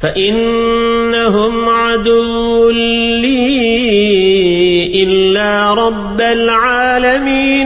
فإنهم عدو لي إلا رب العالمين.